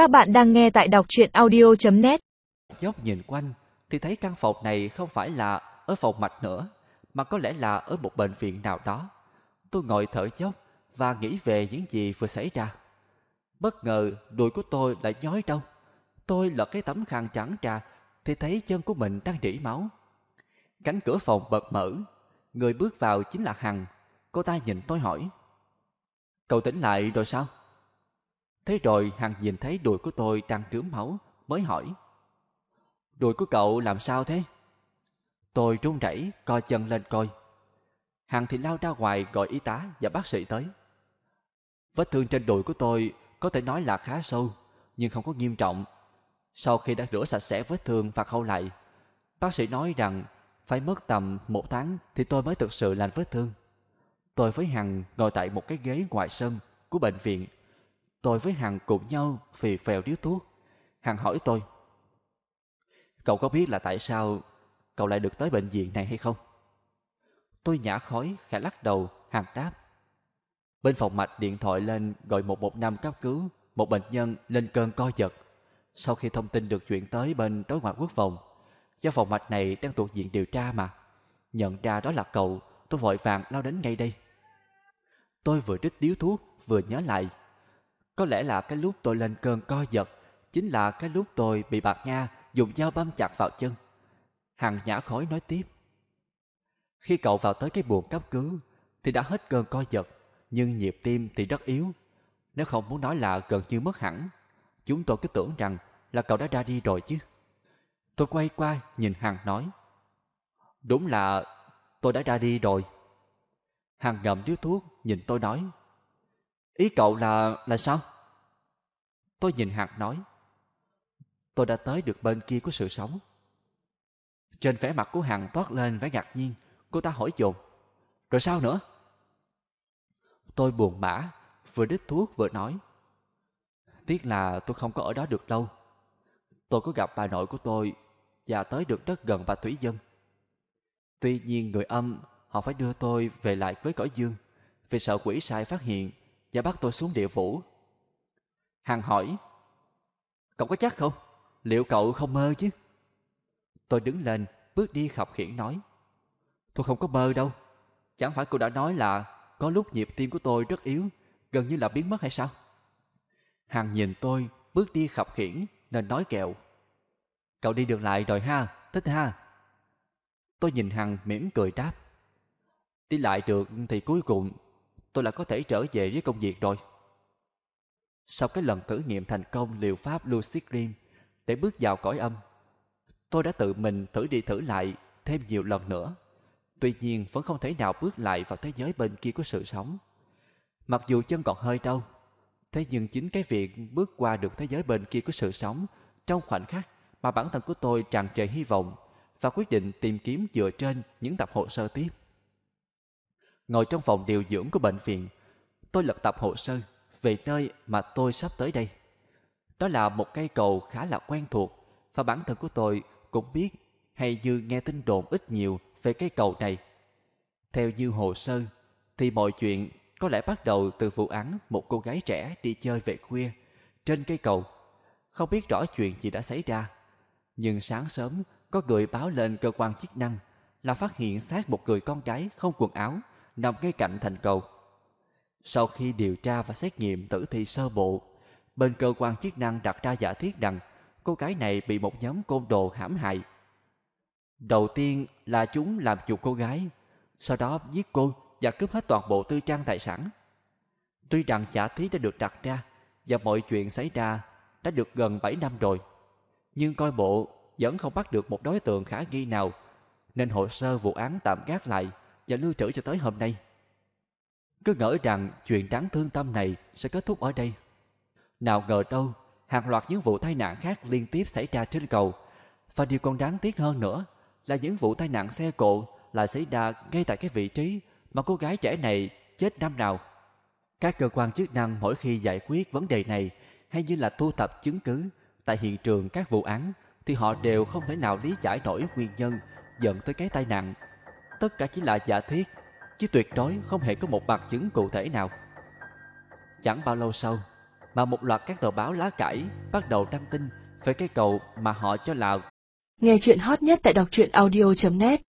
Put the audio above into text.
Các bạn đang nghe tại đọc truyện audio.net Dốc nhìn quanh thì thấy căn phòng này không phải là ở phòng mạch nữa, mà có lẽ là ở một bệnh viện nào đó. Tôi ngồi thở dốc và nghĩ về những gì vừa xảy ra. Bất ngờ đùi của tôi lại nhói đau. Tôi lật cái tấm khăn trắng ra thì thấy chân của mình đang rỉ máu. Cánh cửa phòng bật mở. Người bước vào chính là Hằng. Cô ta nhìn tôi hỏi. Cậu tỉnh lại rồi sao? Thế rồi Hằng nhìn thấy đùi của tôi đang trướng máu mới hỏi. Đùi của cậu làm sao thế? Tôi run rẩy co chân lên coi. Hằng thì lao ra ngoài gọi y tá và bác sĩ tới. Vết thương trên đùi của tôi có thể nói là khá sâu, nhưng không có nghiêm trọng. Sau khi đã rửa sạch sẽ vết thương và khâu lại, bác sĩ nói rằng phải mất tầm một tháng thì tôi mới thực sự lành vết thương. Tôi với Hằng ngồi tại một cái ghế ngoài sân của bệnh viện. Tôi với Hằng cùng nhau phì phèo điếu thuốc. Hằng hỏi tôi, Cậu có biết là tại sao cậu lại được tới bệnh viện này hay không? Tôi nhả khói, khẽ lắc đầu, Hằng đáp. Bên phòng mạch điện thoại lên gọi 115 cấp cứu một bệnh nhân lên cơn co giật. Sau khi thông tin được chuyển tới bên đối ngoại quốc phòng, do phòng mạch này đang thuộc diện điều tra mà. Nhận ra đó là cậu, tôi vội vàng lao đến ngay đây. Tôi vừa trích điếu thuốc, vừa nhớ lại. Có lẽ là cái lúc tôi lên cơn co giật, chính là cái lúc tôi bị bạc Nga dùng dao băm chặt vào chân. Hằng nhã khói nói tiếp. Khi cậu vào tới cái buồng cấp cứu, thì đã hết cơn co giật, nhưng nhịp tim thì rất yếu. Nếu không muốn nói là gần như mất hẳn, chúng tôi cứ tưởng rằng là cậu đã ra đi rồi chứ. Tôi quay qua nhìn Hằng nói. Đúng là tôi đã ra đi rồi. Hằng ngậm điếu thuốc nhìn tôi nói. Ý cậu là là sao? Tôi nhìn Hằng nói. Tôi đã tới được bên kia của sự sống. Trên vẻ mặt của Hằng toát lên vẻ ngạc nhiên. Cô ta hỏi dồn. Rồi sao nữa? Tôi buồn bã, vừa đít thuốc vừa nói. Tiếc là tôi không có ở đó được lâu. Tôi có gặp bà nội của tôi và tới được đất gần bà Thủy Dân. Tuy nhiên người âm họ phải đưa tôi về lại với cõi dương vì sợ quỷ sai phát hiện và bắt tôi xuống địa phủ. Hằng hỏi, cậu có chắc không? Liệu cậu không mơ chứ? Tôi đứng lên, bước đi khập khiển nói, tôi không có mơ đâu. Chẳng phải cô đã nói là có lúc nhịp tim của tôi rất yếu, gần như là biến mất hay sao? Hằng nhìn tôi, bước đi khập khiển nên nói kẹo. Cậu đi được lại rồi ha, thích ha. Tôi nhìn Hằng mỉm cười đáp. Đi lại được thì cuối cùng tôi là có thể trở về với công việc rồi. Sau cái lần thử nghiệm thành công liều pháp Lucid Dream để bước vào cõi âm, tôi đã tự mình thử đi thử lại thêm nhiều lần nữa. Tuy nhiên vẫn không thể nào bước lại vào thế giới bên kia của sự sống. Mặc dù chân còn hơi đau, thế nhưng chính cái việc bước qua được thế giới bên kia của sự sống trong khoảnh khắc mà bản thân của tôi tràn trề hy vọng và quyết định tìm kiếm dựa trên những tập hồ sơ tiếp. Ngồi trong phòng điều dưỡng của bệnh viện, tôi lật tập hồ sơ về nơi mà tôi sắp tới đây. Đó là một cây cầu khá là quen thuộc và bản thân của tôi cũng biết hay như nghe tin đồn ít nhiều về cây cầu này. Theo như hồ sơ, thì mọi chuyện có lẽ bắt đầu từ vụ án một cô gái trẻ đi chơi về khuya trên cây cầu. Không biết rõ chuyện gì đã xảy ra. Nhưng sáng sớm có người báo lên cơ quan chức năng là phát hiện xác một người con gái không quần áo nằm ngay cạnh thành cầu. Sau khi điều tra và xét nghiệm tử thi sơ bộ, bên cơ quan chức năng đặt ra giả thiết rằng cô gái này bị một nhóm côn đồ hãm hại. Đầu tiên là chúng làm chuột cô gái, sau đó giết cô và cướp hết toàn bộ tư trang tài sản. Tuy rằng giả thiết đã được đặt ra và mọi chuyện xảy ra đã được gần 7 năm rồi, nhưng coi bộ vẫn không bắt được một đối tượng khả nghi nào, nên hồ sơ vụ án tạm gác lại và lưu trữ cho tới hôm nay. Cứ ngỡ rằng chuyện đáng thương tâm này sẽ kết thúc ở đây. Nào ngờ đâu, hàng loạt những vụ tai nạn khác liên tiếp xảy ra trên cầu. Và điều còn đáng tiếc hơn nữa là những vụ tai nạn xe cộ lại xảy ra ngay tại cái vị trí mà cô gái trẻ này chết năm nào. Các cơ quan chức năng mỗi khi giải quyết vấn đề này hay như là thu thập chứng cứ tại hiện trường các vụ án thì họ đều không thể nào lý giải nổi nguyên nhân dẫn tới cái tai nạn. Tất cả chỉ là giả thiết, chứ tuyệt đối không hề có một bằng chứng cụ thể nào. Chẳng bao lâu sau, mà một loạt các tờ báo lá cải bắt đầu đăng tin về cây cầu mà họ cho là Nghe chuyện hot nhất tại đọc truyện audio.net